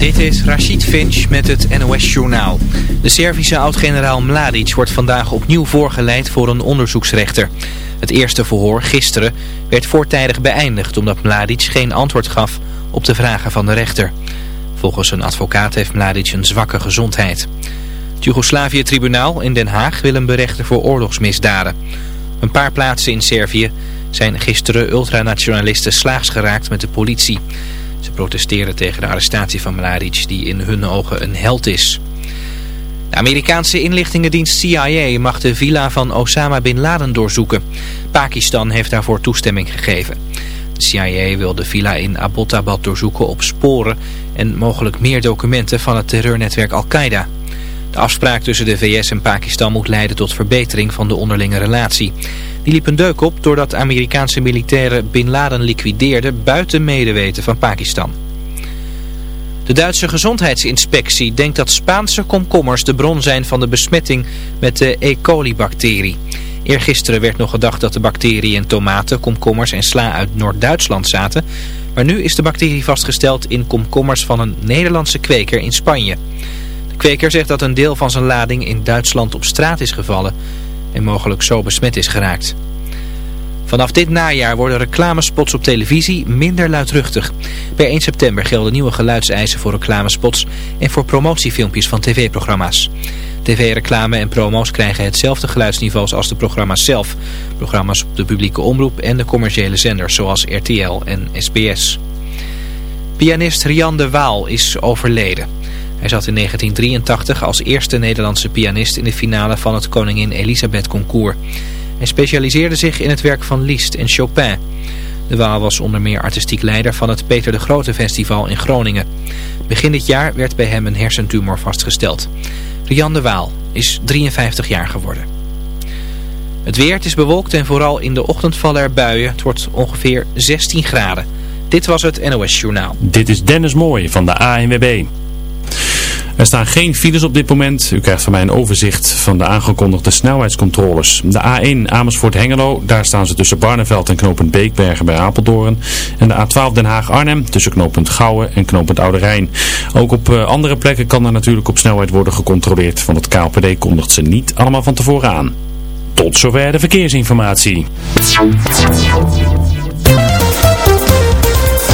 Dit is Rashid Finch met het NOS-journaal. De Servische oud-generaal Mladic wordt vandaag opnieuw voorgeleid voor een onderzoeksrechter. Het eerste verhoor gisteren werd voortijdig beëindigd omdat Mladic geen antwoord gaf op de vragen van de rechter. Volgens een advocaat heeft Mladic een zwakke gezondheid. Het Joegoslavië-tribunaal in Den Haag wil hem berechten voor oorlogsmisdaden. Een paar plaatsen in Servië zijn gisteren ultranationalisten slaags geraakt met de politie... Ze protesteren tegen de arrestatie van Mladic die in hun ogen een held is. De Amerikaanse inlichtingendienst CIA mag de villa van Osama Bin Laden doorzoeken. Pakistan heeft daarvoor toestemming gegeven. De CIA wil de villa in Abbottabad doorzoeken op sporen en mogelijk meer documenten van het terreurnetwerk Al-Qaeda. De afspraak tussen de VS en Pakistan moet leiden tot verbetering van de onderlinge relatie. Die liep een deuk op doordat Amerikaanse militairen Bin Laden liquideerden buiten medeweten van Pakistan. De Duitse gezondheidsinspectie denkt dat Spaanse komkommers de bron zijn van de besmetting met de E. coli-bacterie. Eergisteren werd nog gedacht dat de bacterie in tomaten, komkommers en sla uit Noord-Duitsland zaten. Maar nu is de bacterie vastgesteld in komkommers van een Nederlandse kweker in Spanje. Kweker zegt dat een deel van zijn lading in Duitsland op straat is gevallen en mogelijk zo besmet is geraakt. Vanaf dit najaar worden reclamespots op televisie minder luidruchtig. Per 1 september gelden nieuwe geluidseisen voor reclamespots en voor promotiefilmpjes van tv-programma's. TV-reclame en promo's krijgen hetzelfde geluidsniveau als de programma's zelf. Programma's op de publieke omroep en de commerciële zenders zoals RTL en SBS. Pianist Rian de Waal is overleden. Hij zat in 1983 als eerste Nederlandse pianist in de finale van het Koningin Elisabeth Concours. Hij specialiseerde zich in het werk van Liszt en Chopin. De Waal was onder meer artistiek leider van het Peter de Grote Festival in Groningen. Begin dit jaar werd bij hem een hersentumor vastgesteld. Rian de Waal is 53 jaar geworden. Het weer, is bewolkt en vooral in de ochtend vallen er buien. Het wordt ongeveer 16 graden. Dit was het NOS Journaal. Dit is Dennis Mooij van de ANWB. Er staan geen files op dit moment. U krijgt van mij een overzicht van de aangekondigde snelheidscontroles. De A1 Amersfoort-Hengelo, daar staan ze tussen Barneveld en knooppunt Beekbergen bij Apeldoorn. En de A12 Den Haag-Arnhem tussen knooppunt Gouwen en knooppunt Oude Rijn. Ook op eh, andere plekken kan er natuurlijk op snelheid worden gecontroleerd. Van het KLPD kondigt ze niet allemaal van tevoren aan. Tot zover de verkeersinformatie.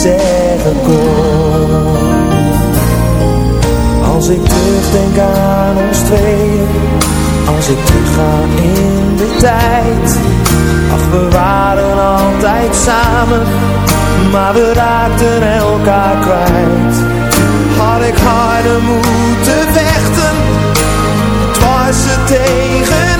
zeggen kon. Als ik terugdenk aan ons tweeën, als ik terugga in de tijd. Ach, we waren altijd samen, maar we raakten elkaar kwijt. Had ik harder moeten vechten, dwars er tegenin,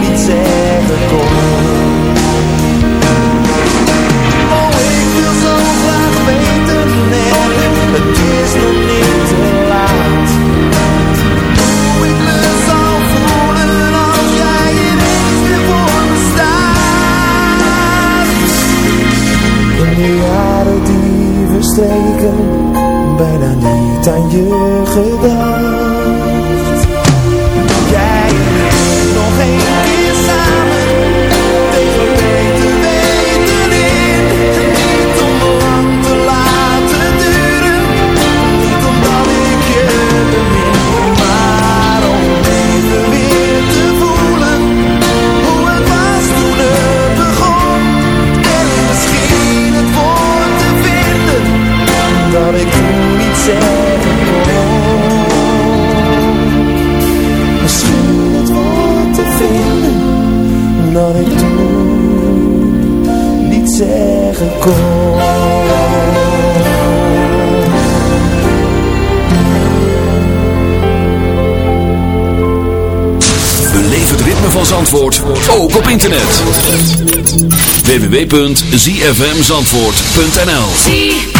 Niet zeggen kon. Oh, ik wil zo graag weten en het is nog niet te laat. Hoe ik me zal voelen als jij ineens weer voor staat. In de jaren die verstreken, bijna niet aan je www.zfmzandvoort.nl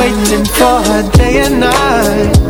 waiting for her day and night.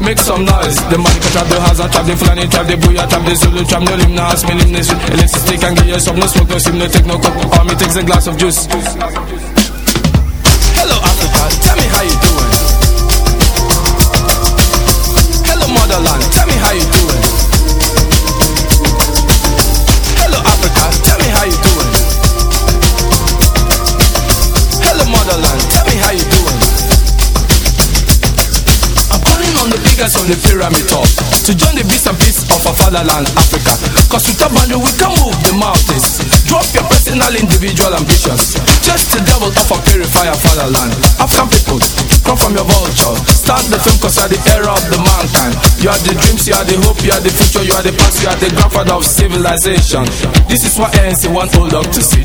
Make some noise. The man can trap the Hazard, trap the Fulani, trap the Booyah, trap the Zulu, trap no limb, no me. Electricity can give you some, no smoke, no sim, no take no cup. Army takes a glass of juice. The pyramid top. To join the bits and pieces of our fatherland, Africa. Cause with boundary we can move the mountains. Drop your personal individual ambitions. Just the devil of a purifier fatherland. African people, come from your vulture. Start the film cause you are the era of the mankind. You are the dreams, you are the hope, you are the future You are the past, you are the grandfather of civilization. This is what ANC want old dog to see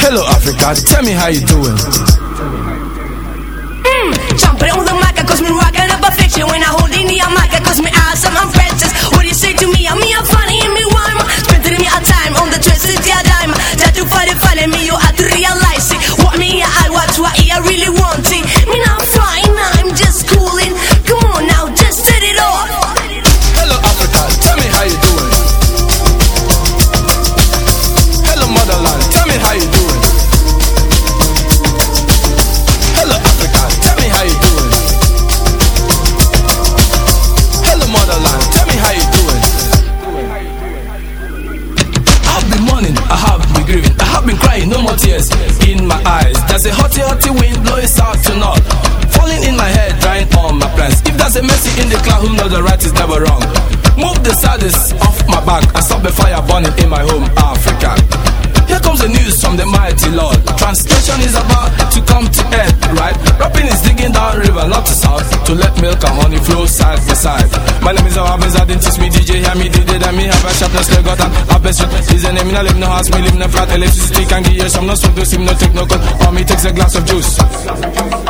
Hello, Africa, tell me how you doing. Mm, jumping on the mic, cause me rocking up a fiction When I hold in the mic, cause me awesome, I'm precious What do you say to me? I'm me, I'm funny, and me rhyme Spending me a time on the twisted yeah, DJ, hear me DJ, then me have a sharpness, they got an abyss. Is a name, me no live no house, me live no flat, electricity can give you some, no smoke, no steam, no take no cut, or me takes a glass of juice.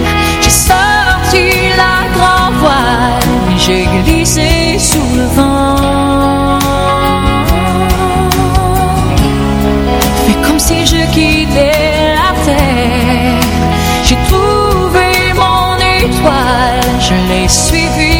Sous le vent. Fais comme si je quittais la terre. J'ai trouvé mon étoile, je l'ai suivi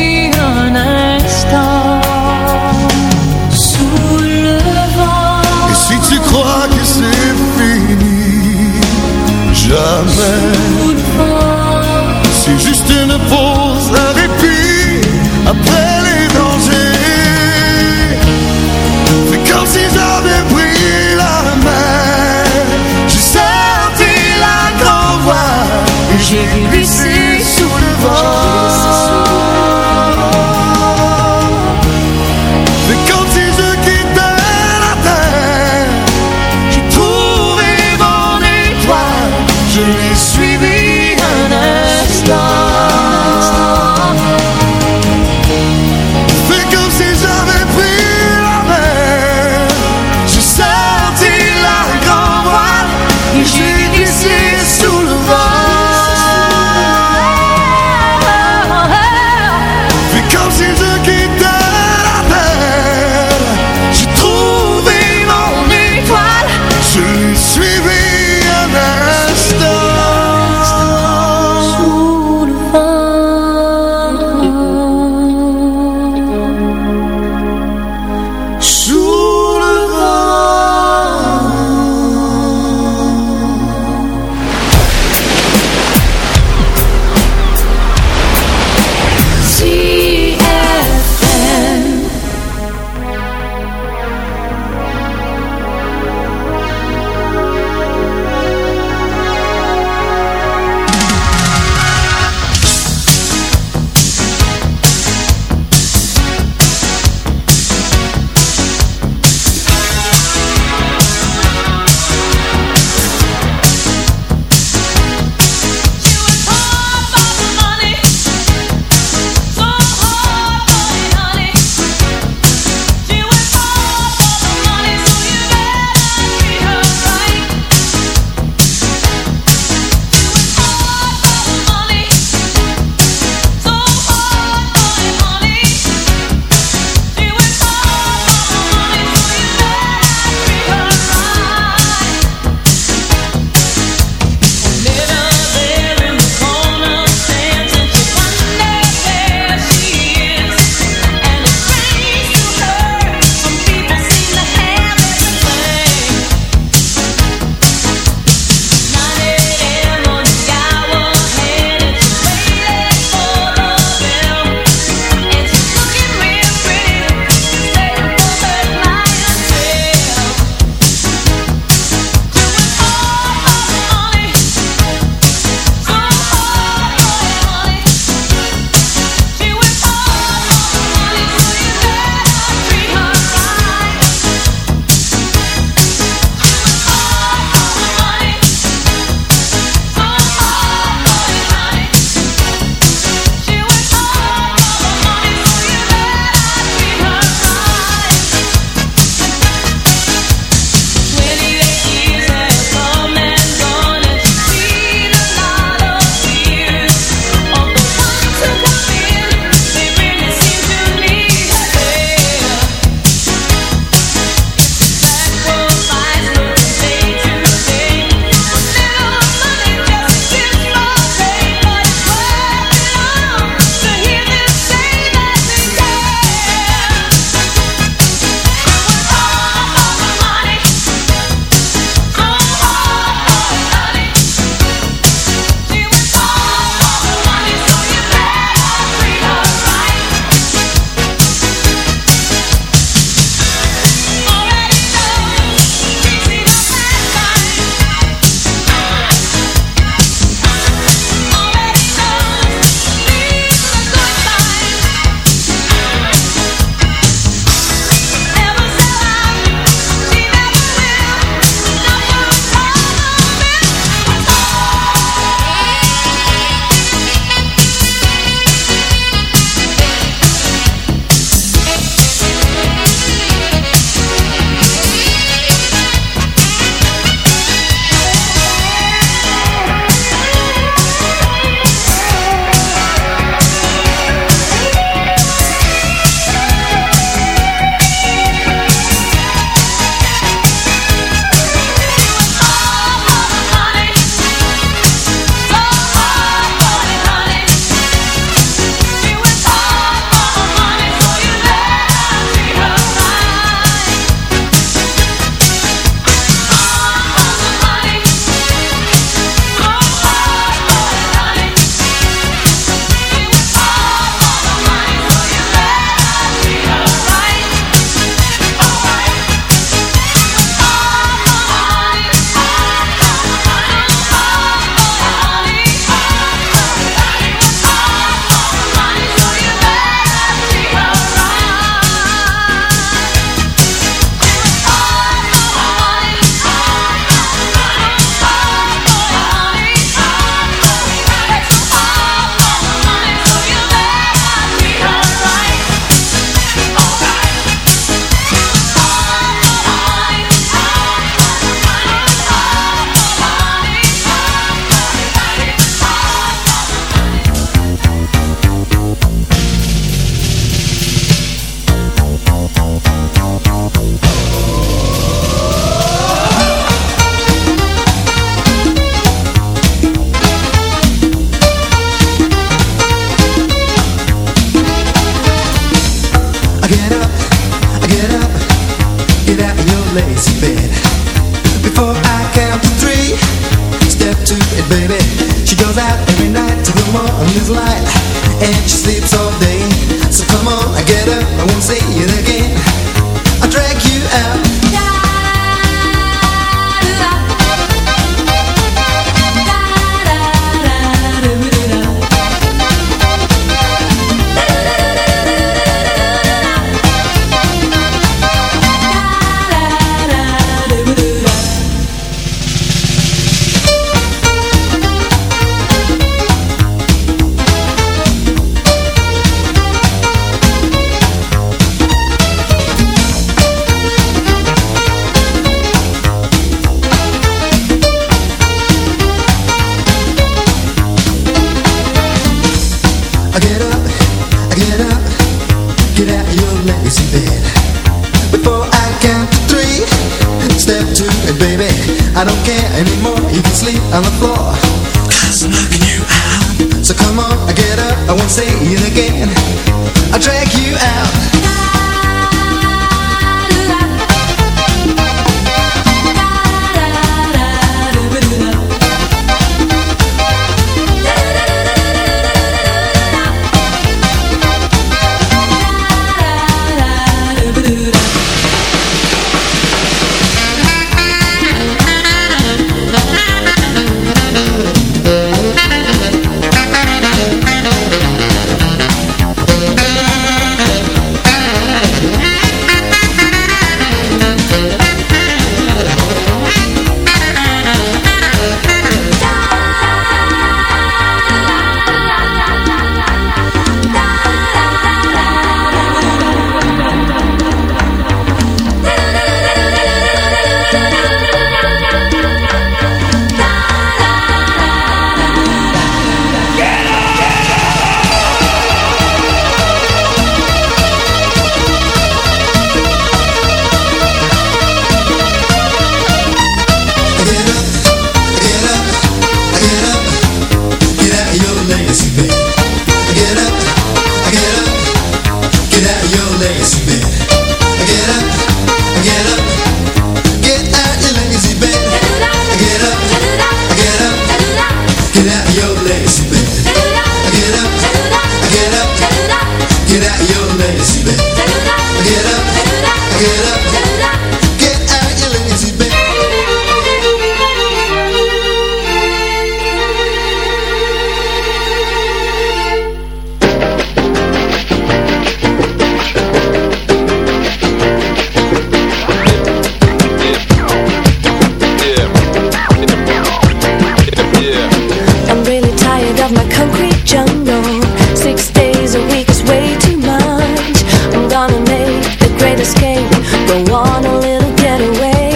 of my concrete jungle. Six days a week is way too much. I'm gonna make the great escape. Go on a little getaway.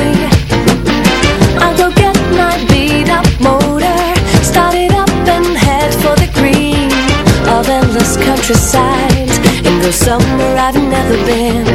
I'll go get my beat up motor. Start it up and head for the green Of endless countryside. And go somewhere I've never been.